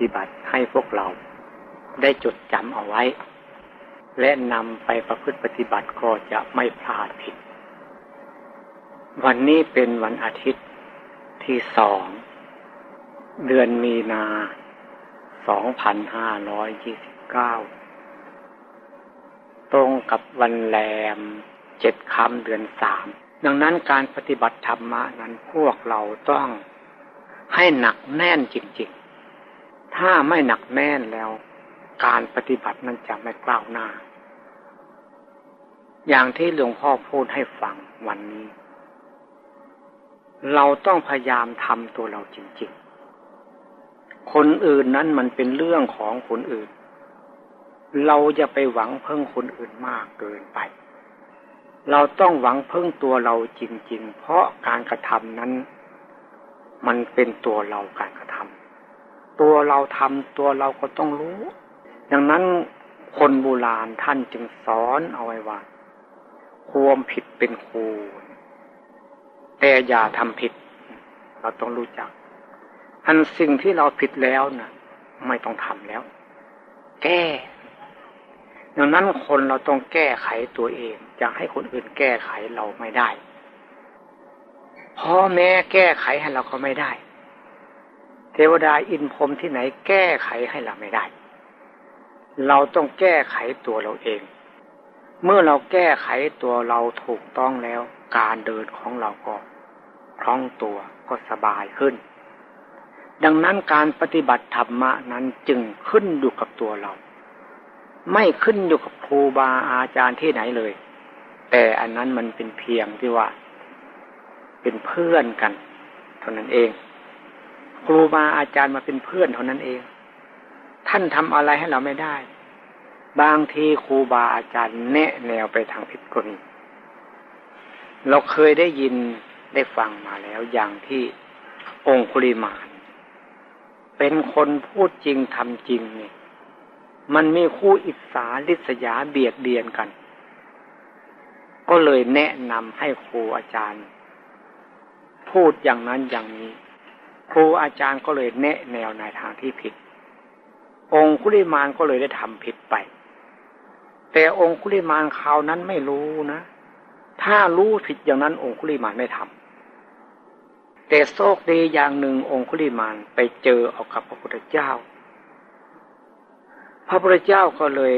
ฏิบัติให้พวกเรา ได้จดจำเอาไว้ และนำไปประพฤติปฏิบัติก็จะไม่พลาดผิด วันนี้เป็นวันอาทิตย์ที่สอง เดือนมีนา สองพันห้าร้อยยี่สิบเก้า ตรงกับวันแรมเจ็ดคำเดือนสาม ดังนั้นการปฏิบัติธรรมนั้นพวกเราต้องให้หนักแน่นจริง ถ้าไม่หนักแน่นแล้ว การปฏิบัตินั้นจะไม่กล้าวหน้า อย่างที่หลวงพ่อพูดให้ฟังวันนี้ เราต้องพยายามทำตัวเราจริงๆ คนอื่นนั้นมันเป็นเรื่องของคนอื่น เราจะไปหวังเพิ่งคนอื่นมากเกินไป เราต้องหวังพึ่งตัวเราจริง ๆ เพราะการกระทำนั้น มันเป็นตัวเราการกระ ตัวเราทำตัวเราก็ต้องรู้ ดังนั้นคนโบราณท่านจึงสอนเอาไว้ว่าความผิดเป็นครูแต่อย่าทำผิด เราต้องรู้จัก อันสิ่งที่เราผิดแล้วนะ่ะ ไม่ต้องทำแล้ว แก้ดังนั้นคนเราต้องแก้ไขตัวเองจะให้คนอื่นแก้ไขเราไม่ได้พ่อแม่แก้ไขให้เราก็ไม่ได้ ทวดาอินพรมที่ไหนแก้ไขให้เราไม่ได้ เราต้องแก้ไขตัวเราเอง เมื่อเราแก้ไขตัวเราถูกต้องแล้ว การเดินของเราก็คล่องตัวก็สบายขึ้น ดังนั้นการปฏิบัติธรรมะนั้นจึงขึ้นอยู่กับตัวเรา ไม่ขึ้นอยู่กับครูบาอาจารย์ที่ไหนเลย แต่อันนั้นมันเป็นเพียงที่ว่า เป็นเพื่อนกัน เท่านั้นเอง ครูบาอาจารย์มาเป็นเพื่อนเท่านั้นเอง ท่านทำอะไรให้เราไม่ได้ บางทีครูบาอาจารย์แนะแนวไปทางผิดก็มีเราเคยได้ยินได้ฟังมาแล้วอย่างที่องคุลิมานเป็นคนพูดจริงทำจริงเนี่ยมันมีคู่อิสาลิษยาเบียดเบียนกัน ก็เลยแนะนำให้ครูอาจารย์ พูดอย่างนั้นอย่างนี้ ครูอาจารย์ก็เลยแนะแนวในทางที่ผิด องคุลิมานก็เลยได้ทำผิดไป แต่องคุลิมานคราวนั้นไม่รู้นะ ถ้ารู้ผิดอย่างนั้น องคุลิมานไม่ทำแต่โชคดีอย่างหนึ่งองคุลิมานไปเจอเอากับพระพุทธเจ้า พระพุทธเจ้าก็เลย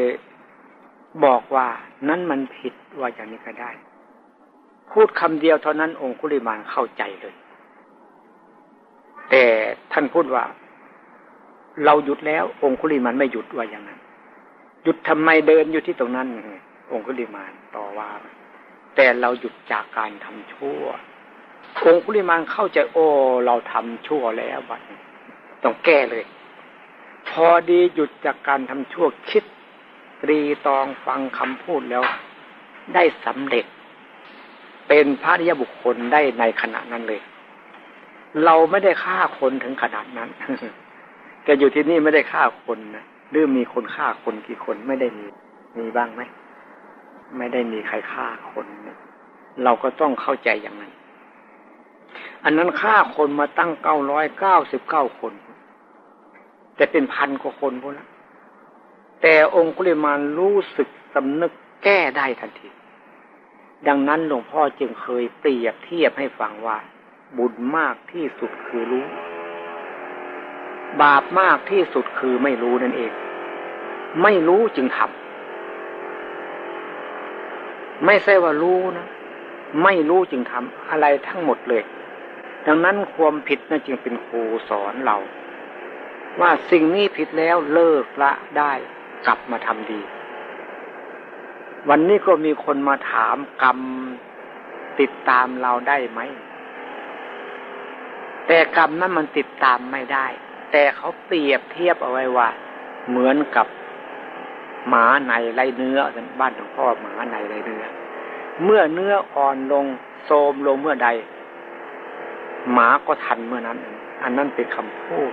บอกว่านั้นมันผิดว่าอย่างนี้ก็ได้ พูดคำเดียวเท่านั้นองคุลิมานเข้าใจเลย แต่ท่านพูดว่า เราหยุดแล้วองคุลิมานไม่หยุดว่าอย่างนั้น หยุดทำไมเดินอยู่ที่ตรงนั้น องคุลิมานต่อว่า แต่เราหยุดจากการทำชั่ว องคุลิมานเข้าใจโอ้เราทำชั่วแล้วบัดต้องแก้เลย พอดีหยุดจากการทำชั่วคิดตรีตองฟังคำพูดแล้ว ได้สำเร็จ เป็นพระริยบุคคลได้ในขณะนั้นเลย เราไม่ได้ฆ่าคนถึงขนาดนั้นแกอยู่ที่นี่ไม่ได้ฆ่าคนนะหรือมีคนฆ่าคนกี่คนไม่ได้มี มีบ้างไหม ไม่ได้มีใครฆ่าคนเราก็ต้องเข้าใจอย่างนั้น อันนั้นฆ่าคนมาตั้งเก้าร้อยเก้าสิบเก้าคน แต่เป็นพันกว่าคนพวกนั้นแต่องคุลิมานรู้สึกสำนึกแก้ได้ทันที ดังนั้นหลวงพ่อจึงเคยเปรียบเทียบให้ฟังว่า บุญมากที่สุดคือรู้ บาปมากที่สุดคือไม่รู้นั่นเอง ไม่รู้จึงทำไม่ใช่ว่ารู้นะ ไม่รู้จึงทำอะไรทั้งหมดเลย ดังนั้นความผิดนั่นจึงเป็นครูสอนเรา ว่าสิ่งนี้ผิดแล้วเลิกละได้กลับมาทำดี วันนี้ก็มีคนมาถามกรรมติดตามเราได้ไหม แต่กรรมนั้นมันติดตามไม่ได้ แต่เขาเปรียบเทียบเอาไว้ว่า เหมือนกับหมาในไรเนื้อบ้านหลวงพ่อหมาในไรเนื้อ เมื่อเนื้ออ่อนลงโทมลงเมื่อใด หมาก็ทันเมื่อนั้น อันนั้นเป็นคำพูด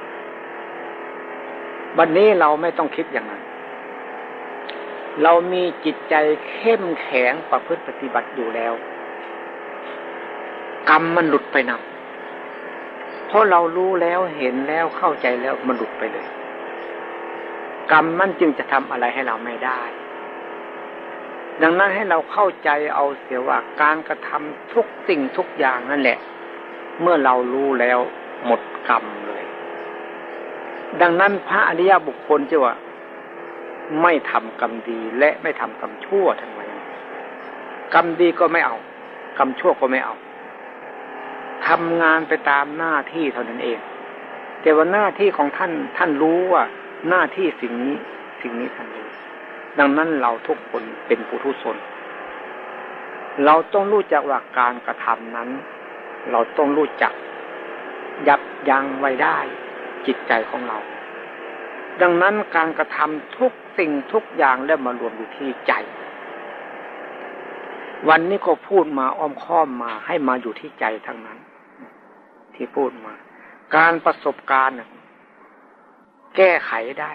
วันนี้เราไม่ต้องคิดอย่างนั้น เรามีจิตใจเข้มแข็งประพฤติปฏิบัติอยู่แล้ว กรรมมันหลุดไปนำ เพราะเรารู้แล้วเห็นแล้วเข้าใจแล้วมันหลุดไปเลย กรรมมันจึงจะทำอะไรให้เราไม่ได้ ดังนั้นให้เราเข้าใจเอาเสียว่าการกระทำทุกสิ่งทุกอย่างนั่นแหละ เมื่อเรารู้แล้วหมดกรรมเลย ดังนั้นพระอริยบุคคลจะว่าไม่ทำกรรมดีและไม่ทำกรรมชั่วทั้งหมดกรรมดีก็ไม่เอา กรรมชั่วก็ไม่เอา ทำงานไปตามหน้าที่เท่านั้นเอง แต่ว่าหน้าที่ของท่านท่านรู้ว่าหน้าที่สิ่งนี้สิ่งนี้ท่านรู้ดังนั้นเราทุกคนเป็นปุถุชน เราต้องรู้จักว่าการกระทำนั้น เราต้องรู้จัก ยับยั้งไว้ได้ จิตใจของเรา ดังนั้นการกระทำทุกสิ่งทุกอย่างแล้วมารวมอยู่ที่ใจ วันนี้ก็พูดมาอ้อมค้อมมาให้มาอยู่ที่ใจทั้งนั้น ที่พูดมา การประสบการณ์แก้ไขได้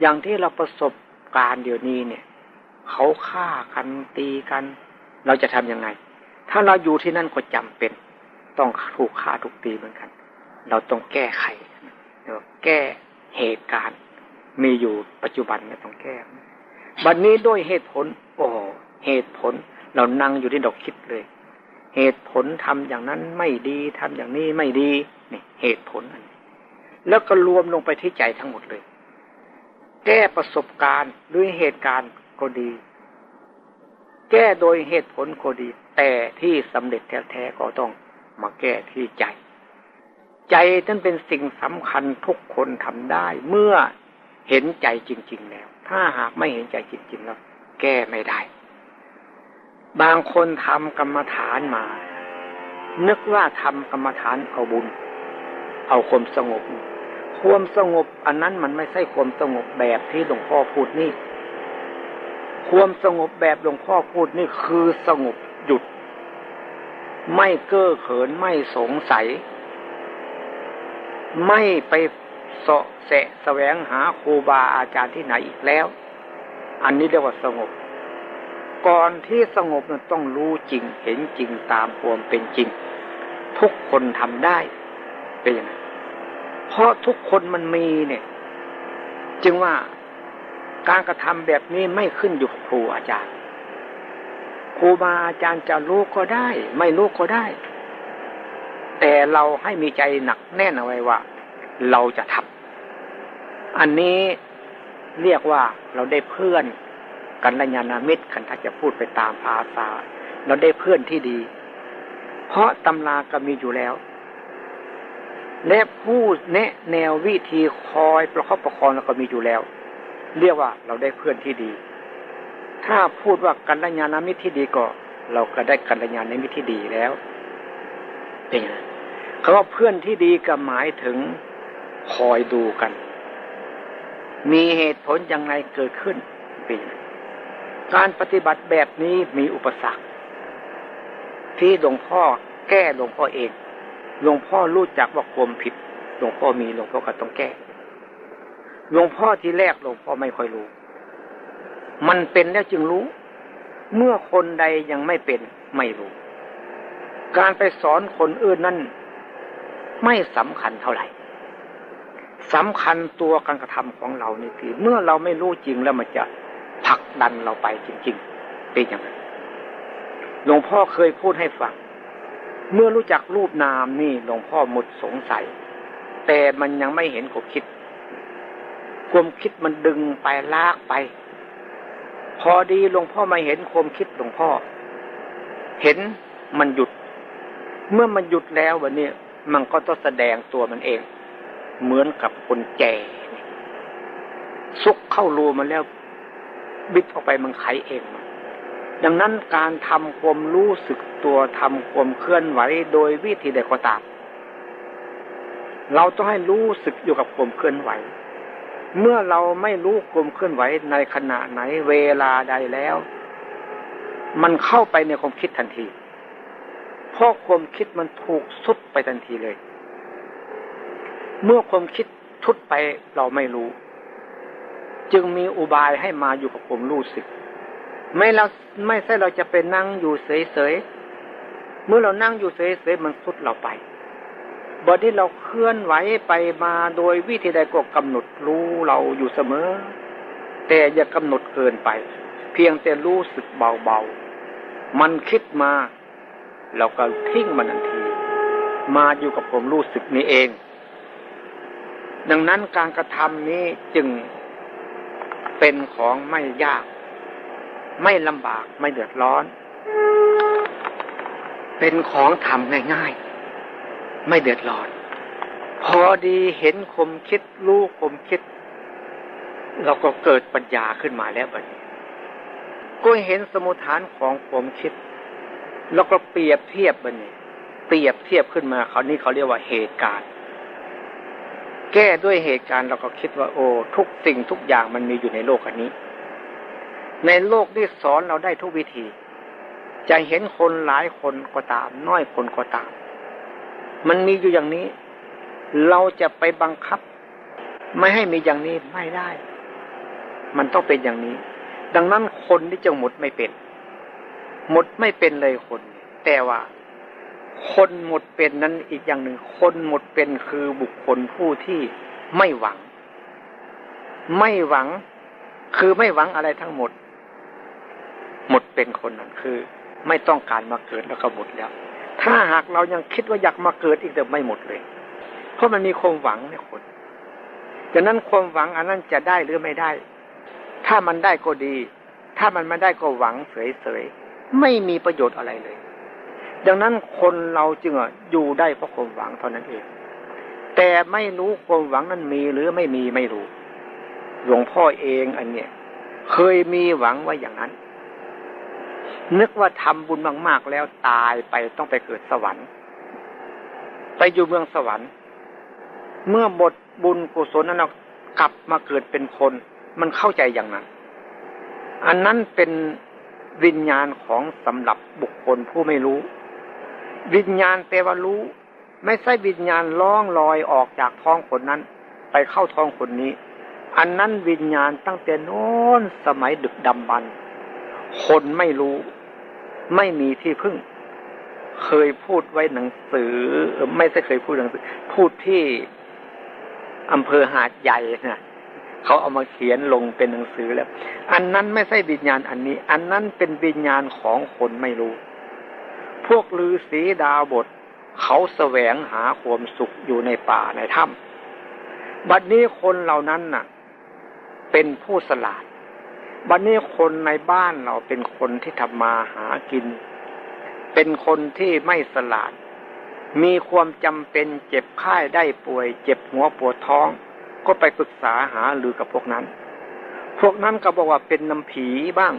อย่างที่เราประสบการณ์เดี๋ยวนี้เนี่ย เขาฆ่ากันตีกัน เราจะทำยังไง ถ้าเราอยู่ที่นั่นก็จำเป็น ต้องถูกฆ่าถูกตีเหมือนกัน เราต้องแก้ไขเดี๋ยวแก้เหตุการณ์ มีอยู่ปัจจุบันเนี่ยต้องแก้บัดนนี้ด้วยเหตุผล โอ้เหตุผล เรานั่งอยู่ที่ดอกคิดเลย เหตุผลทำอย่างนั้นไม่ดีทำอย่างนี้ไม่ดีนี่เหตุผลอันแล้วก็รวมลงไปที่ใจทั้งหมดเลย แก้ประสบการณ์ด้วยเหตุการณ์ก็ดี แก้โดยเหตุผลก็ดี แต่ที่สำเร็จแท้ๆก็ต้องมาแก้ที่ใจ ใจนั่นเป็นสิ่งสำคัญทุกคนทำได้ เมื่อเห็นใจจริง ๆ แล้ว ถ้าหากไม่เห็นใจจริง ๆ แล้ว แก้ไม่ได้ บางคนทำกรรมฐานมา นึกว่าทำกรรมฐานเอาบุญ เอาความสงบ ความสงบ อันนั้นมันไม่ใช่ความสงบแบบที่หลวงพ่อพูดนี่ ความสงบแบบหลวงพ่อพูดนี่คือสงบหยุด ไม่เก้อเขินไม่สงสัย ไม่ไปเสาะแสะแสวงหาครูบาอาจารย์ที่ไหนอีกแล้ว อันนี้เรียกว่าสงบ ก่อนที่สงบนั้นต้องรู้จริง เห็นจริงตามความเป็นจริง ทุกคนทำได้เป็นยังไงเพราะทุกคนมันมีเนี่ย จึงว่าการกระทำแบบนี้ไม่ขึ้นอยู่กับครูอาจารย์ ครูบาอาจารย์จะรู้ก็ได้ ไม่รู้ก็ได้ แต่เราให้มีใจหนักแน่นเอาไว้ว่า เราจะทำอันนี้เรียกว่าเราได้เพื่อน กันระยานามิตรกันถ้าจะพูดไปตามภาษา เราได้เพื่อนที่ดี เพราะตำราก็มีอยู่แล้ว และผู้แนะแนววิธีคอยประคับประคองเราก็มีอยู่แล้ว เรียกว่าเราได้เพื่อนที่ดี ถ้าพูดว่ากัลยาณมิตรที่ดีก็เราก็ได้กัลยาณมิตรที่ดีแล้วเป็นไงคำว่าเพื่อนที่ดีก็หมายถึงคอยดูกัน มีเหตุผลยังไงเกิดขึ้นเป็น การปฏิบัติแบบนี้มีอุปสรรค ที่หลวงพ่อแก้หลวงพ่อเอง หลวงพ่อรู้จักว่าความผิด หลวงพ่อมีหลวงพ่อก็ต้องแก้ หลวงพ่อที่แรกหลวงพ่อไม่ค่อยรู้ มันเป็นแล้วจึงรู้ เมื่อคนใดยังไม่เป็นไม่รู้ การไปสอนคนอื่นนั้นไม่สำคัญเท่าไหร่สำคัญตัวการกระทำของเรานี่คือเมื่อเราไม่รู้จริงแล้วมันจะ ผลักดันเราไปจริงๆเป็นอย่างนั้นหลวงพ่อเคยพูดให้ฟัง เมื่อรู้จักรูปนามนี่หลวงพ่อหมดสงสัย แต่มันยังไม่เห็นความคิด ความคิดมันดึงไปลากไป พอดีหลวงพ่อมาเห็นความคิดหลวงพ่อ เห็นมันหยุด เมื่อมันหยุดแล้ววันนี้มันก็ต้องแสดงตัวมันเอง เหมือนกับคนแก่ซุกเข้ารูมันแล้ว บิดออกไปมันไขเอง ดังนั้นการทำความรู้สึกตัวทำความเคลื่อนไหวโดยวิธีใดก็ตาม เราต้องให้รู้สึกอยู่กับความเคลื่อนไหว เมื่อเราไม่รู้ความเคลื่อนไหวในขณะไหนเวลาใดแล้ว มันเข้าไปในความคิดทันทีเพราะความคิดมันถูกสุดไปทันทีเลย เมื่อความคิดทุดไปเราไม่รู้ จึงมีอุบายให้มาอยู่กับความรู้สึก ไม่เราไม่ใช่เราจะไปนั่งอยู่เฉยๆเมื่อเรานั่งอยู่เฉยๆมันสุดเราไปบอที่เราเคลื่อนไหวไปมาโดยวิธีใดก็กำหนดรู้เราอยู่เสมอ แต่อย่ากำหนดเกินไป เพียงแต่รู้สึกเบาๆ มันคิดมา เราก็ทิ้งมันทันที มาอยู่กับผมรู้สึกนี้เอง ดังนั้นการกระทำนี้จึง เป็นของไม่ยาก ไม่ลำบากไม่เดือดร้อน เป็นของทำง่ายๆ ไม่เดือดร้อน พอดีเห็นคมคิดรู้คมคิด เราก็เกิดปัญญาขึ้นมาแล้วบัดนี้ก็เห็นสมุทฐานของผมคิด แล้วก็เปรียบเทียบบัดนี้ เปรียบเทียบขึ้นมาเขานี่เขาเรียกว่าเหตุการณ์ แก้ด้วยเหตุการณ์เราก็คิดว่า โอ้ทุกสิ่งทุกอย่างมันมีอยู่ในโลกอันนี้ ในโลกที่สอนเราได้ทุกวิธี จะเห็นคนหลายคนก็ตาม น้อยคนก็ตาม มันมีอยู่อย่างนี้ เราจะไปบังคับ ไม่ให้มีอย่างนี้ไม่ได้ มันต้องเป็นอย่างนี้ ดังนั้นคนที่จะหมดไม่เป็น หมดไม่เป็นเลยคน แต่ว่า คนหมดเป็นนั้นอีกอย่างหนึ่ง คนหมดเป็นคือบุคคลผู้ที่ไม่หวัง ไม่หวัง คือไม่หวังอะไรทั้งหมด หมดเป็นคนนั้นคือ ไม่ต้องการมาเกิดแล้วก็หมดแล้ว ถ้าหากเรายังคิดว่าอยากมาเกิดอีกแต่ไม่หมดเลย เพราะมันมีความหวังในคนดังนั้นความหวังอันนั้นจะได้หรือไม่ได้ ถ้ามันได้ก็ดี ถ้ามันไม่ได้ก็หวังเฉยๆไม่มีประโยชน์อะไรเลย ดังนั้นคนเราจึงอยู่ได้เพราะความหวังเท่านั้นเอง แต่ไม่รู้ความหวังนั้นมีหรือไม่มีไม่รู้ หลวงพ่อเองอันเนี้ยเคยมีหวังไว้อย่างนั้น นึกว่าทำบุญมาก ๆ แล้วตายไปต้องไปเกิดสวรรค์ ไปอยู่เมืองสวรรค์ เมื่อบทบุญกุศลนั้นกลับมาเกิดเป็นคน มันเข้าใจอย่างนั้น อันนั้นเป็นวิญญาณของสำหรับบุคคลผู้ไม่รู้ วิญญาณแปลว่ารู้ ไม่ใช่วิญญาณล่องลอยออกจากท้องคนนั้น ไปเข้าท้องคนนี้ อันนั้นวิญญาณตั้งแต่โน้นสมัยดึกดำบรรพ์คนไม่รู้ ไม่มีที่พึ่ง เคยพูดไว้หนังสือ ไม่ใช่เคยพูดหนังสือ พูดที่อำเภอหาดใหญ่นะเขาเอามาเขียนลงเป็นหนังสือแล้ว อันนั้นไม่ใช่วิญญาณอันนี้ อันนั้นเป็นวิญญาณของคนไม่รู้ พวกฤาษีดาวบท เขาแสวงหาความสุขอยู่ในป่าในถ้ำบัดนี้คนเหล่านั้นน่ะ เป็นผู้สลาด บัดนี้คนในบ้านเราเป็นคนที่ทำมาหากิน เป็นคนที่ไม่สลาด มีความจำเป็นเจ็บไข้ได้ป่วย เจ็บหัวปวดท้อง ก็ไปปรึกษาหาหรือกับพวกนั้น พวกนั้นก็บอกว่าเป็นน้ำผีบ้าง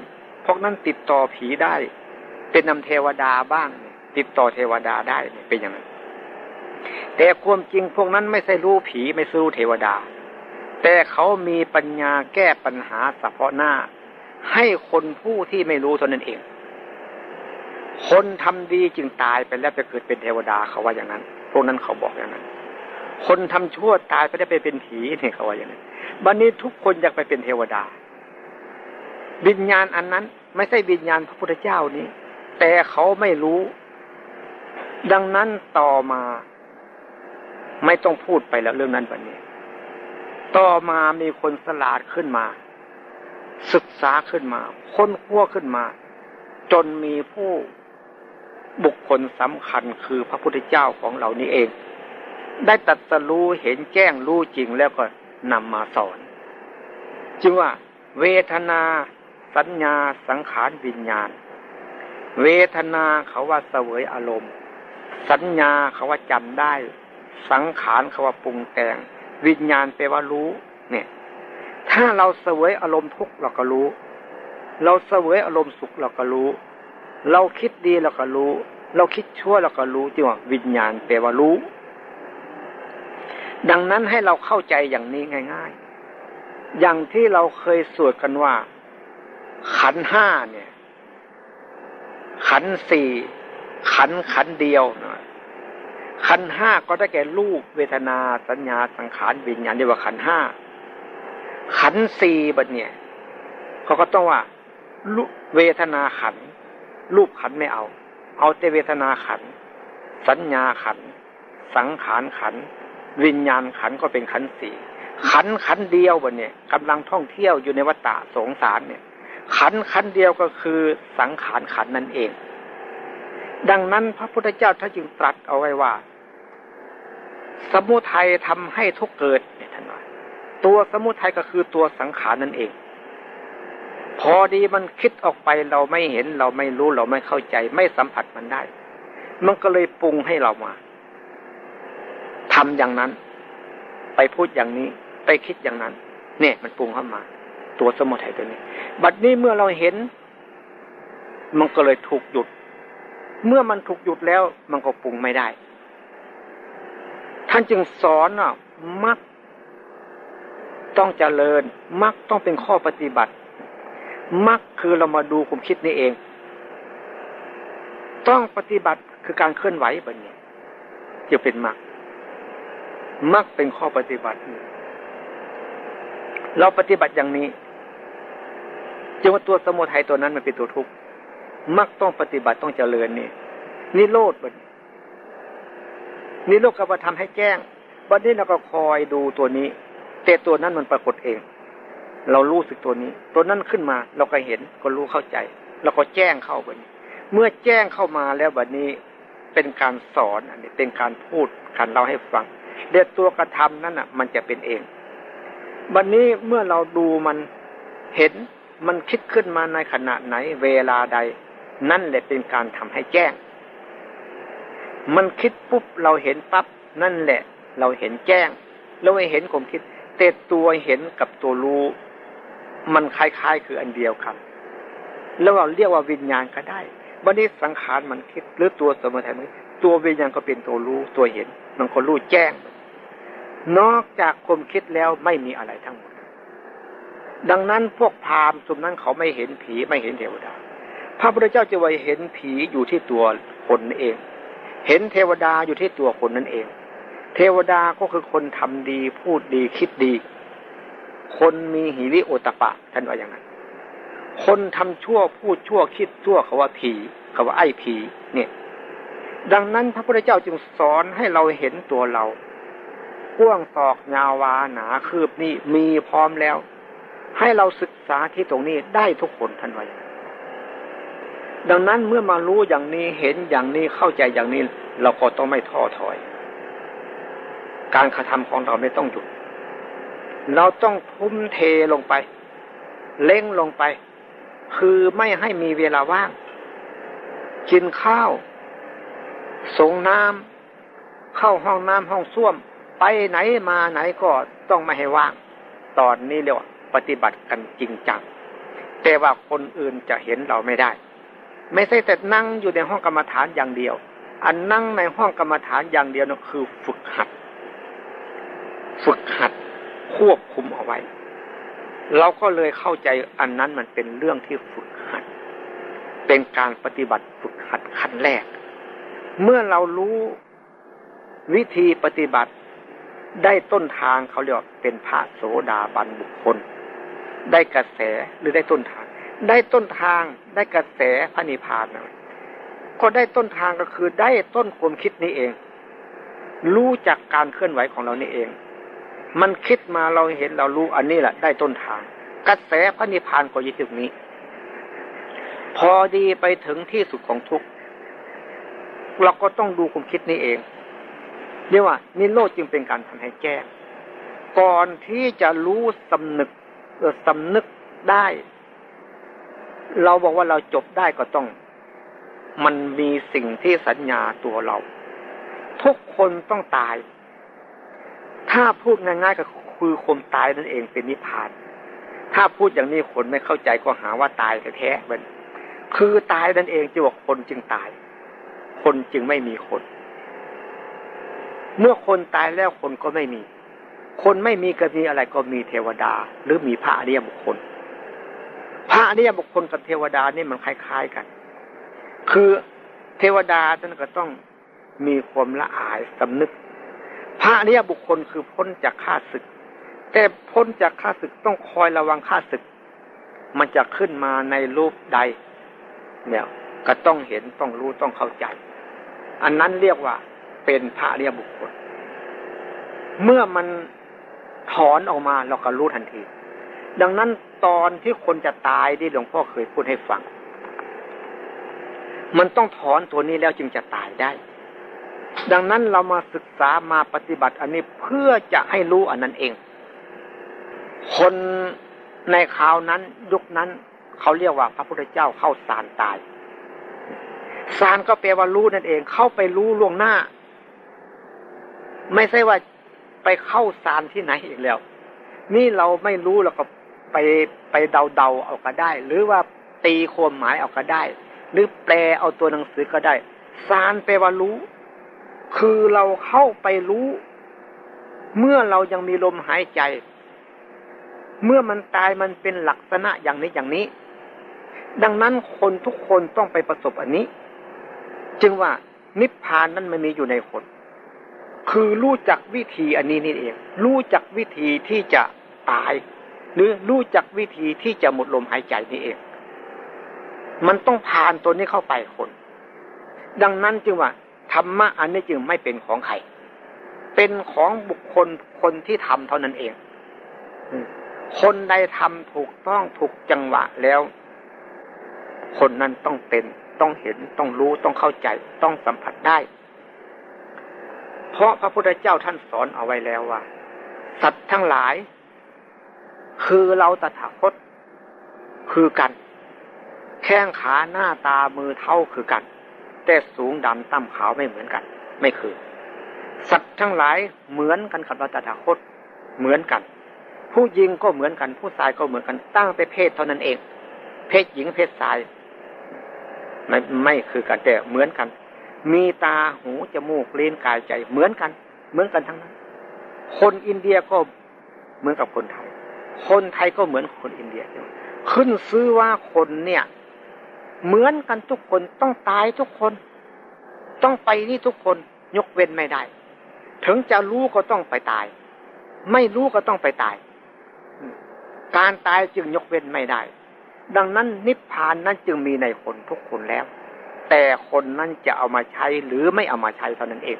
พวกนั้นติดต่อผีได้ เป็นนำเทวดาบ้าง ติดต่อเทวดาได้เป็นอย่างนั้นแต่ความจริงพวกนั้นไม่ใช่รู้ผีไม่ใช่รู้เทวดา แต่เขามีปัญญาแก้ปัญหาเฉพาะหน้า ให้คนผู้ที่ไม่รู้เท่านั้นเอง คนทำดีจึงตายไปแล้วไปเกิดเป็นเทวดาเขาว่าอย่างนั้น พวกนั้นเขาบอกอย่างนั้น คนทำชั่วตายไปได้ไปเป็นผีเนี่ยเขาว่าอย่างนั้นบันนี้ทุกคนอยากไปเป็นเทวดาวิญญาณอันนั้น ไม่ใช่วิญญาณพระพุทธเจ้านี้ แต่เขาไม่รู้ ดังนั้นต่อมา ไม่ต้องพูดไปแล้วเรื่องนั้นวันนี้ ต่อมามีคนสลาดขึ้นมา ศึกษาขึ้นมา ค้นคว้าขึ้นมา จนมีผู้บุคคลสำคัญคือพระพุทธเจ้าของเรานี่เอง ได้ตัดสรู้เห็นแจ้งรู้จริงแล้วก็นำมาสอน จึงว่า เวทนา สัญญาสังขารวิญญาณ เวทนาเขาว่าเสวยอารมณ์ สัญญาเขาว่าจำได้ สังขารเขาว่าปรุงแต่ง วิญญาณแปลว่ารู้ เนี่ย ถ้าเราเสวยอารมณ์ทุกข์เราก็รู้ เราเสวยอารมณ์สุขเราก็รู้ เราคิดดีเราก็รู้ เราคิดชั่วเราก็รู้จึงว่าวิญญาณแปลว่ารู้ ดังนั้นให้เราเข้าใจอย่างนี้ง่าย ๆ อย่างที่เราเคยสวดกันว่า ขันห้าเนี่ย ขันสี่ขันขันเดียวนะขันห้าก็ได้แก่รูปเวทนาสัญญาสังขารวิญญาณเรียกว่าขันห้าขันสี่บัดเนี่ยเขาก็ต้องว่าเวทนาขัน รูปขันไม่เอา เอาแต่เวทนาขัน สัญญาขัน สังขารขัน วิญญาณขันก็เป็นขันสี่ขันขันเดียวบนเนี่ยกำลังท่องเที่ยวอยู่ในวัฏฏะสงสารเนี่ย ขันขันเดียวก็คือสังขารขันนั่นเอง ดังนั้นพระพุทธเจ้าท่านจึงตรัสเอาไว้ว่า สมุทัยทำให้ทุกเกิดเนี่ยท่านว่าตัวสมุทัยก็คือตัวสังขารนั่นเอง พอดีมันคิดออกไปเราไม่เห็นเราไม่รู้เราไม่เข้าใจ ไม่สัมผัสมันได้ มันก็เลยปรุงให้เรามาทำอย่างนั้น ไปพูดอย่างนี้ ไปคิดอย่างนั้น เนี่ย มันปรุงเข้ามา ตัวสมุทัยตัวนี้ บัดนี้เมื่อเราเห็น มันก็เลยถูกหยุด เมื่อมันถูกหยุดแล้ว มันก็ปรุงไม่ได้ ท่านจึงสอนอะมักต้องเจริญมักต้องเป็นข้อปฏิบัติ มักคือเรามาดูความคิดนี่เอง ต้องปฏิบัติคือการเคลื่อนไหวแบบนี้จะเป็นมักมักเป็นข้อปฏิบัติ เราปฏิบัติอย่างนี้ จึงว่าตัวสมุทัยตัวนั้นมันเป็นตัวทุกข์มักต้องปฏิบัติต้องเจริญนี่นิโรธบันนิโรธก็มาทำให้แจ้งบัดนี้เราก็คอยดูตัวนี้ แต่ตัวนั้นมันปรากฏเอง เรารู้สึกตัวนี้ ตัวนั้นขึ้นมา เราก็เห็นก็รู้เข้าใจเราก็แจ้งเข้าบัดนี้ เมื่อแจ้งเข้ามาแล้วบัดนี้เป็นการสอนอันนี้เป็นการพูดการเล่าให้ฟังเด็ดตัวกระทำนั้นอะ มันจะเป็นเองวันนี้เมื่อเราดูมันเห็น มันคิดขึ้นมาในขณะไหน เวลาใด นั่นแหละเป็นการทำให้แจ้ง มันคิดปุ๊บเราเห็นปั๊บนั่นแหละ เราเห็นแจ้ง เราไม่เห็นความคิด แต่ตัวเห็นกับตัวรู้ มันคล้ายๆคืออันเดียวกันแล้วเราเรียกว่าวิญญาณก็ได้วันนี้สังขารมันคิด หรือตัวสมุทัยมันตัววิญญาณก็เป็นตัวรู้ตัวเห็น มันก็รู้แจ้ง นอกจากความคิดแล้วไม่มีอะไรทั้งหมด ดังนั้นพวกพราหมณ์สมนั้นเขาไม่เห็นผีไม่เห็นเทวดา พระพุทธเจ้าจะไว้เห็นผีอยู่ที่ตัวคนเอง เห็นเทวดาอยู่ที่ตัวคนนั่นเอง เทวดาก็คือคนทำดีพูดดีคิดดี คนมีหิริโอตปะท่านว่าอย่างนั้น คนทำชั่วพูดชั่วคิดชั่วเขาว่าผีเขาว่าไอ้ผีเนี่ย ดังนั้นพระพุทธเจ้าจึงสอนให้เราเห็นตัวเรากว้างศอกยาวาหนาคืบนี่มีพร้อมแล้ว ให้เราศึกษาที่ตรงนี้ได้ทุกคนท่านว่าอย่างดังนั้นเมื่อมารู้อย่างนี้เห็นอย่างนี้เข้าใจอย่างนี้ เราก็ต้องไม่ท้อถอย การกระทำของเราไม่ต้องหยุด เราต้องทุ่มเทลงไป เล่งลงไป คือไม่ให้มีเวลาว่าง กินข้าวส่งน้ำเข้าห้องน้ำห้องส้วม ไปไหนมาไหนก็ต้องไม่ให้ว่าง ตอนนี้เรียกว่า ปฏิบัติกันจริงจังแต่ว่าคนอื่นจะเห็นเราไม่ได้ ไม่ใช่แต่นั่งอยู่ในห้องกรรมฐานอย่างเดียว อันนั่งในห้องกรรมฐานอย่างเดียวนั่นคือฝึกหัด ฝึกหัดควบคุมเอาไว้ เราก็เลยเข้าใจอันนั้นมันเป็นเรื่องที่ฝึกหัด เป็นการปฏิบัติฝึกหัดขั้นแรก เมื่อเรารู้วิธีปฏิบัติได้ต้นทางเขาเรียกเป็นพระโสดาบันบุคคล ได้กระแสหรือได้ต้นทาง ได้ต้นทางได้กระแสพระนิพพานนะก็ได้ต้นทางก็คือได้ต้นความคิดนี้เอง รู้จักการเคลื่อนไหวของเรานี่เอง มันคิดมาเราเห็นเรารู้อันนี้แหละได้ต้นทาง กระแสพระนิพพานก็อยู่ตรงนี้ พอดีไปถึงที่สุดของทุกเราก็ต้องดูความคิดนี้เองเรียกว่านิโรธจึงเป็นการทำให้แจ้งก่อนที่จะรู้สำนึก เราสำนึกได้ เราบอกว่าเราจบได้ก็ต้อง มันมีสิ่งที่สัญญาตัวเรา ทุกคนต้องตาย ถ้าพูดง่ายๆก็คือคนตายนั่นเองเป็นนิพพาน ถ้าพูดอย่างนี้คนไม่เข้าใจก็หาว่าตายแท้ๆมันคือตายนั่นเองจึงว่าคนจึงตาย คนจึงไม่มีคน เมื่อคนตายแล้วคนก็ไม่มี คนไม่มีก็มีอะไรก็มีเทวดา หรือมีพระอริยบุคคล พระอริยบุคคลกับเทวดานี่มันคล้าย ๆกัน คือเทวดาท่านก็ต้องมีความละอายสำนึก พระอริยบุคคลคือพ้นจากข้าศึก แต่พ้นจากข้าศึกต้องคอยระวังข้าศึก มันจะขึ้นมาในรูปใด เนี่ยก็ต้องเห็นต้องรู้ต้องเข้าใจ อันนั้นเรียกว่าเป็นพระเรียบุคคล เมื่อมัน ถอนออกมาเราก็รู้ทันที ดังนั้นตอนที่คนจะตายที่หลวงพ่อเคยพูดให้ฟัง มันต้องถอนตัวนี้แล้วจึงจะตายได้ ดังนั้นเรามาศึกษามาปฏิบัติ อันนี้เพื่อจะให้รู้อันนั้นเอง คนในคราวนั้นยุคนั้นเขาเรียกว่าพระพุทธเจ้าเข้าสารตายสารก็แปลว่ารู้นั่นเอง เข้าไปรู้ล่วงหน้า ไม่ใช่ว่า ไปเข้าสารที่ไหนอีกแล้ว นี่เราไม่รู้เราก็ไปไปเดาเดาเอาก็ได้ หรือว่าตีความหมายเอาก็ได้ หรือแปลเอาตัวหนังสือก็ได้สารแปลว่ารู้ คือเราเข้าไปรู้ เมื่อเรายังมีลมหายใจ เมื่อมันตายมันเป็นลักษณะอย่างนี้อย่างนี้ ดังนั้นคนทุกคนต้องไปประสบอันนี้ จึงว่านิพพานนั้นมันมีอยู่ในคน คือรู้จักวิธีอันนี้นี่เอง รู้จักวิธีที่จะตาย หรือรู้จักวิธีที่จะหมดลมหายใจนี่เอง มันต้องผ่านตัวนี้เข้าไปคน ดังนั้นจึงว่าธรรมะอันนี้จึงไม่เป็นของใคร เป็นของบุคคลคนที่ทำเท่านั้นเอง คนใดทำถูกต้องถูกจังหวะแล้ว คนนั้นต้องเป็น ต้องเห็น ต้องรู้ ต้องเข้าใจ ต้องสัมผัสได้ เพราะพระพุทธเจ้าท่านสอนเอาไว้แล้วว่า สัตว์ทั้งหลาย คือเราตถาคตคือกัน แข้งขาหน้าตามือเท่าคือกัน แต่สูงดำต่ำขาวไม่เหมือนกัน ไม่คือ สัตว์ทั้งหลายเหมือนกันกับเราตถาคตเหมือนกัน ผู้หญิงก็เหมือนกัน ผู้ชายก็เหมือนกันตั้งแต่เพศเท่านั้นเอง เพศหญิงเพศชายไม่ไม่คือกันแต่เหมือนกัน มีตาหูจมูกเลิ้นกายใจเหมือนกัน เหมือนกันทั้งนั้น คนอินเดียก็เหมือนกับคนไทย คนไทยก็เหมือนคนอินเดีย ขึ้นซื้อว่าคนเนี่ย เหมือนกันทุกคนต้องตายทุกคน ต้องไปนี่ทุกคนยกเว้นไม่ได้ ถึงจะรู้ก็ต้องไปตาย ไม่รู้ก็ต้องไปตาย การตายจึงยกเว้นไม่ได้ ดังนั้นนิพพานนั้นจึงมีในคนทุกคนแล้ว แต่คนนั้นจะเอามาใช้หรือไม่เอามาใช้เท่านั้นเอง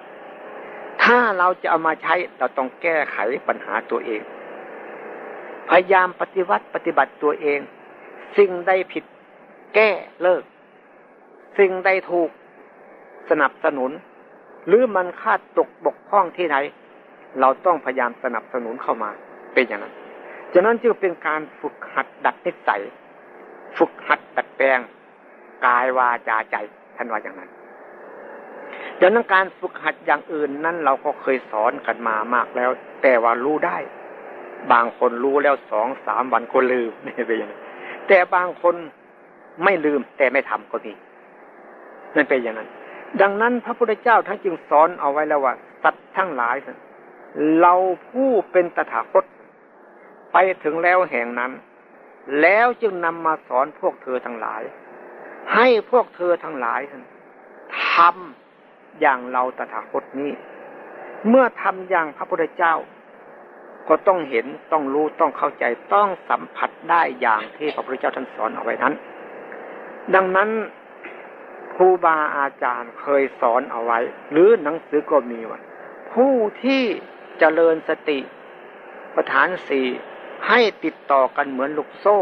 ถ้าเราจะเอามาใช้เราต้องแก้ไขปัญหาตัวเอง พยายามปฏิวัติปฏิบัติตัวเอง สิ่งใดผิดแก้เลิก สิ่งใดถูกสนับสนุน หรือมันคาดตกบกพร่องที่ไหน เราต้องพยายามสนับสนุนเข้ามาเป็นอย่างนั้นฉะนั้นจึงเป็นการฝึกหัดดัดนิสัย ฝึกหัดดัดแปลง กายวาจาใจท่านว่าอย่างนั้นดังนั้นการฝึกหัดอย่างอื่นนั้นเราก็เคยสอนกันมามากแล้ว แต่ว่ารู้ได้ บางคนรู้แล้วสองสามวันก็ลืมนี่เป็นอย่างนั้นแต่บางคนไม่ลืมแต่ไม่ทำก็มีนั่นเป็นอย่างนั้น ดังนั้นพระพุทธเจ้าท่านจึงสอนเอาไว้แล้วว่าสัตว์ทั้งหลายเราผู้เป็นตถาคต ไปถึงแล้วแห่งนั้น แล้วจึงนำมาสอนพวกเธอทั้งหลาย ให้พวกเธอทั้งหลายทำอย่างเราตถาคตนี้ เมื่อทำอย่างพระพุทธเจ้า ก็ต้องเห็นต้องรู้ต้องเข้าใจต้องสัมผัสได้อย่างที่พระพุทธเจ้าท่านสอนเอาไว้นั้น ดังนั้นครูบาอาจารย์เคยสอนเอาไว้ หรือหนังสือก็มีว่าผู้ที่เจริญสติประฐานสี่ให้ติดต่อกันเหมือนลูกโซ่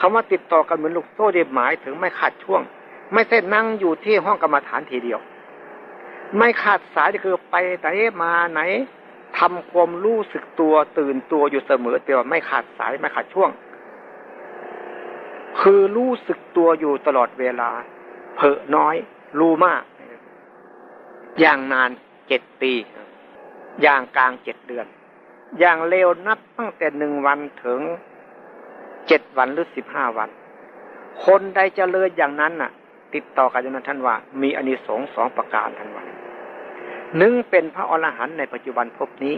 คำว่าติดต่อกันเหมือนลูกโซ่เดียหมายถึงไม่ขาดช่วง ไม่ใช่นั่งอยู่ที่ห้องกรรมฐานทีเดียว ไม่ขาดสายคือไปไหนมาไหนทำความรู้สึกตัวตื่นตัวอยู่เสมอแต่ว่าไม่ขาดสายไม่ขาดช่วง คือรู้สึกตัวอยู่ตลอดเวลาเพอน้อย รู้มาก อย่างนานเจ็ดปี อย่างกลางเจ็ดเดือน อย่างเร็วนับตั้งแต่หนึ่งวันถึง เจ็ดวันหรือสิบห้าวัน คนใดจเจริญอย่างนั้นน่ะ ติดต่อกันอย่างนั้นท่านว่า มีอานิสงส์สองประการท่านว่าหนึ่งเป็นพระอรหันต์ในปัจจุบันพบนี้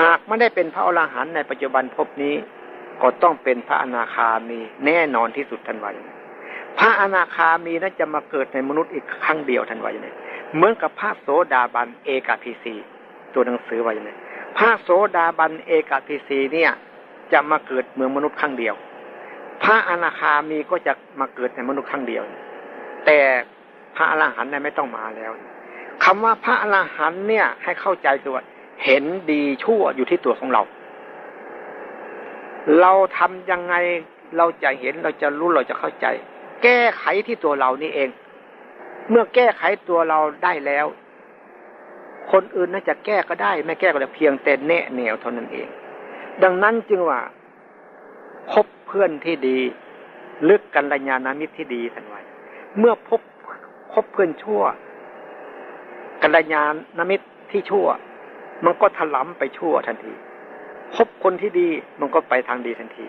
หากไม่ได้เป็นพระอรหันต์ในปัจจุบันพบนี้ ก็ต้องเป็นพระอนาคามีแน่นอนที่สุดท่านว่าอย่างนี้พระอนาคามีนั้นจะมาเกิดในมนุษย์อีกครั้งเดียวท่านว่าอย่างนี้เหมือนกับพระโสดาบันเอกาพีชีตัวหนังสือว่าอย่างนี้พระโสดาบันเอกาพีชีเนี่ย จะมาเกิดเมืองมนุษย์ครั้งเดียว พระอนาคามีก็จะมาเกิดในมนุษย์ครั้งเดียว แต่พระอรหันต์เนี่ยไม่ต้องมาแล้วคำว่าพระอรหันต์เนี่ย ให้เข้าใจคือว่าเห็นดีชั่วอยู่ที่ตัวของเรา เราทำยังไงเราจะเห็นเราจะรู้เราจะเข้าใจ แก้ไขที่ตัวเรานี่เอง เมื่อแก้ไขตัวเราได้แล้ว คนอื่นน่าจะแก้ก็ได้ ไม่แก้ก็ได้เพียงแต่แนะแนวเท่านั้นเอง ดังนั้นจึงว่าพบเพื่อนที่ดีลึกกันระยานามิตรที่ดีทันไว้ เมื่อพบพบเพื่อนชั่วกัลยาณมิตรที่ชั่ว มันก็ถลำไปชั่วทันที พบคนที่ดีมันก็ไปทางดีทันที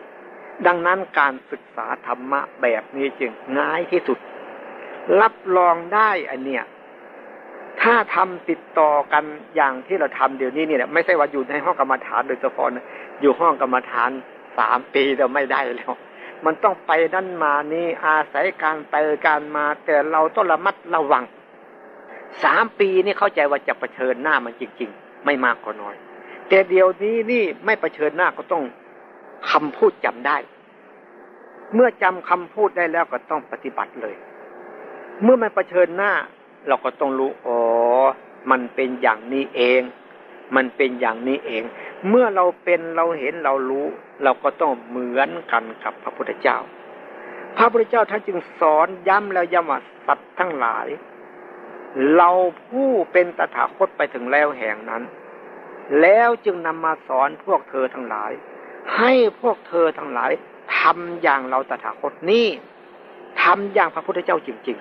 ดังนั้นการศึกษาธรรมะแบบนี้จึงง่ายที่สุด รับรองได้อันเนี้ยถ้าทำติดต่อกันอย่างที่เราทำเดี๋ยวนี้เนี่ย ไม่ใช่ว่าอยู่ในห้องกรรมฐานโดยเฉพาะนะ อยู่ห้องกรรมฐานสามปีเราไม่ได้แล้ว มันต้องไปนั่นมานี่อาศัยการไปการมา แต่เราต้องระมัดระวังสามปีนี่เข้าใจว่าจะะเผชิญหน้ามันจริง ๆ ไม่มากก็น้อย แต่เดี๋ยวนี้นี่ไม่เผชิญหน้าก็ต้องคำพูดจำได้ เมื่อจำคำพูดได้แล้วก็ต้องปฏิบัติเลย เมื่อมันเผชิญหน้า เราก็ต้องรู้อ๋อมันเป็นอย่างนี้เอง มันเป็นอย่างนี้เอง เมื่อเราเป็นเราเห็นเรารู้ เราก็ต้องเหมือนกันกับพระพุทธเจ้า พระพุทธเจ้าท่านจึงสอนย้ำแล้วย้ำว่าสัตว์ทั้งหลาย เราผู้เป็นตถาคตไปถึงแล้วแห่งนั้น แล้วจึงนำมาสอนพวกเธอทั้งหลาย ให้พวกเธอทั้งหลายทำอย่างเราตถาคตนี้ทำอย่างพระพุทธเจ้าจริง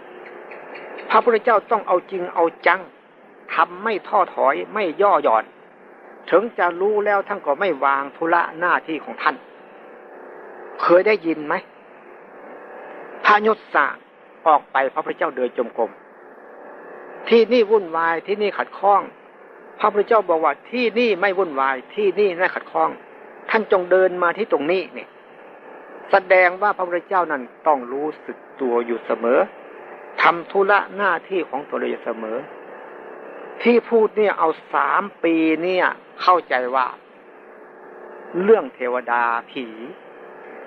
ๆ พระพุทธเจ้าต้องเอาจริงเอาจังทำไม่ท้อถอยไม่ย่อหย่อน ถึงจะรู้แล้วท่านก็ไม่วางธุระหน้าที่ของท่าน เคยได้ยินไหมพระยศสะออกไปพระพุทธเจ้าเดินจมกรมที่นี่วุ่นวายที่นี่ขัดข้อง พระพุทธเจ้าบอกว่าที่นี่ไม่วุ่นวายที่นี่ไม่ขัดข้อง ท่านจงเดินมาที่ตรงนี้เนี่ยแสดงว่าพระพุทธเจ้านั้นต้องรู้สึกตัวอยู่เสมอทำธุระหน้าที่ของตัวเอยู่เสมอ ที่พูดเนี่ยเอาสามปีเนี่ยเข้าใจว่า เรื่องเทวดาผี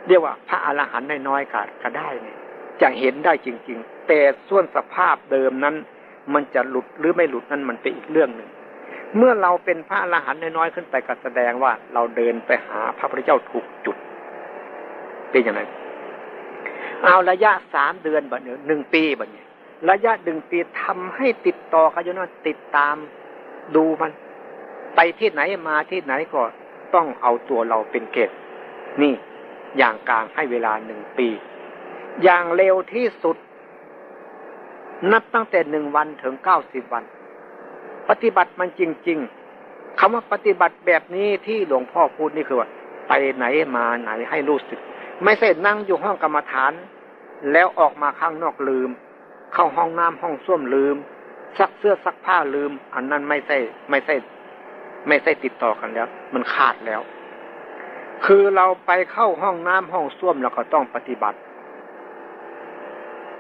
เรียกว่าพระอรหันต์น้อยๆก็ก็ได้เนี่ยจะเห็นได้จริง ๆ แต่ส่วนสภาพเดิมนั้น มันจะหลุดหรือไม่หลุดนั่นมันเป็นอีกเรื่องหนึ่งเมื่อเราเป็นพระอรหันต์น้อยๆขึ้นไปก็แสดงว่าเราเดินไปหาพระพุทธเจ้าถูกจุด เป็นอย่างไรเอาระยะสามเดือนแบบนี้หนึ่งปีแบบนี้ ระยะหนึ่งปีทำให้ติดต่อกันอยู่นั่นติดตามดูมัน ไปที่ไหนมาที่ไหนก็ต้องเอาตัวเราเป็นเกตนี่อย่างกลางให้เวลาหนึ่งปี อย่างเร็วที่สุด นับตั้งแต่หนึ่งวันถึงเก้าสิบวัน ปฏิบัติมันจริง ๆคำว่าปฏิบัติแบบนี้ที่หลวงพ่อพูดนี่คือว่า ไปไหนมาไหนให้รู้สึก ไม่ใช่นั่งอยู่ห้องกรรมฐาน แล้วออกมาข้างนอกลืม เข้าห้องน้ำห้องส้วมลืม ซักเสื้อซักผ้าลืม อันนั้นไม่ใช่ไม่ใช่ไม่ใช่ติดต่อกันแล้ว มันขาดแล้ว คือเราไปเข้าห้องน้ำห้องส้วมเราก็ต้องปฏิบัติ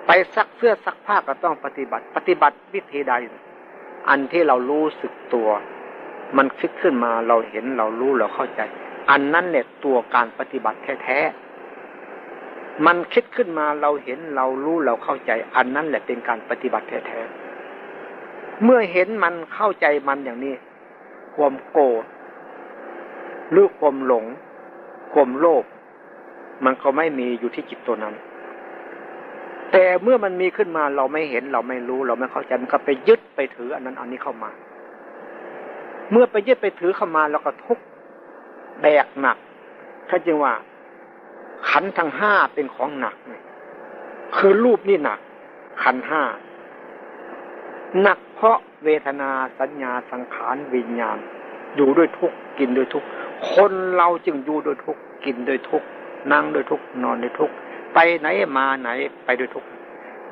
ไปซักเสื้อซักผ้าก็ต้องปฏิบัติ ปฏิบัติวิธีใด อันที่เรารู้สึกตัว มันคิดขึ้นมาเราเห็นเรารู้เราเข้าใจ อันนั้นเนี่ยตัวการปฏิบัติแท้ๆ มันคิดขึ้นมาเราเห็นเรารู้เราเข้าใจ อันนั้นแหละเป็นการปฏิบัติแท้ๆเมื่อเห็นมันเข้าใจมันอย่างนี้ ความโกรธหรือความหลง ความโลภมันก็ไม่มีอยู่ที่จิตตัวนั้น แต่เมื่อมันมีขึ้นมาเราไม่เห็นเราไม่รู้ เราไม่เข้าใจมันก็ไปยึดไปถือ อันนั้นอันนี้เข้ามา เมื่อไปยึดไปถือเข้ามาเราก็ทุกแบกหนักถ้าจึงว่า ขันทั้งห้าเป็นของหนักเนี่ยคือรูปนี่หนัก ขันห้าหนักเพราะเวทนาสัญญาสังขารวิญญาณ อยู่ด้วยทุกกินด้วยทุกคนเราจึงอยู่ด้วยทุกกินด้วยทุกนั่งด้วยทุกนอนด้วยทุกไปไหนมาไหนไปด้วยทุก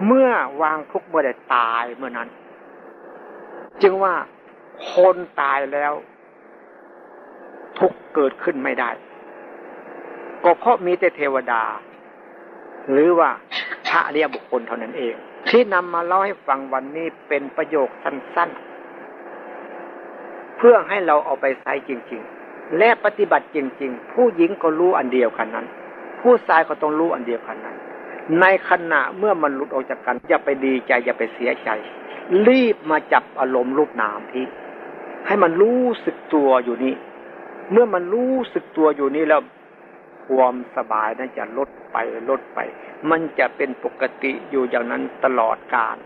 เมื่อวางทุกเมื่อได้ตายเมื่อนั้น จึงว่าคนตายแล้ว ทุกเกิดขึ้นไม่ได้ ก็เพราะมีแต่เทวดา หรือว่าพระเรียบุคคลเท่านั้นเอง ที่นำมาเล่าให้ฟังวันนี้เป็นประโยคสั้นๆ เพื่อให้เราเอาไปใช้จริง ๆ และปฏิบัติจริง ๆ ผู้หญิงก็รู้อันเดียวกันนั้น ผู้ชายก็ต้องรู้อันเดียวกันนั้น ในขณะเมื่อมันหลุดออกจากกันอย่าไปดีใจอย่าไปเสียใจ รีบมาจับอารมณ์รูปนามที่ให้มันรู้สึกตัวอยู่นี่เมื่อมันรู้สึกตัวอยู่นี่แล้ว ความสบายนั้นจะลดไปลดไป มันจะเป็นปกติอยู่อย่างนั้นตลอดกาล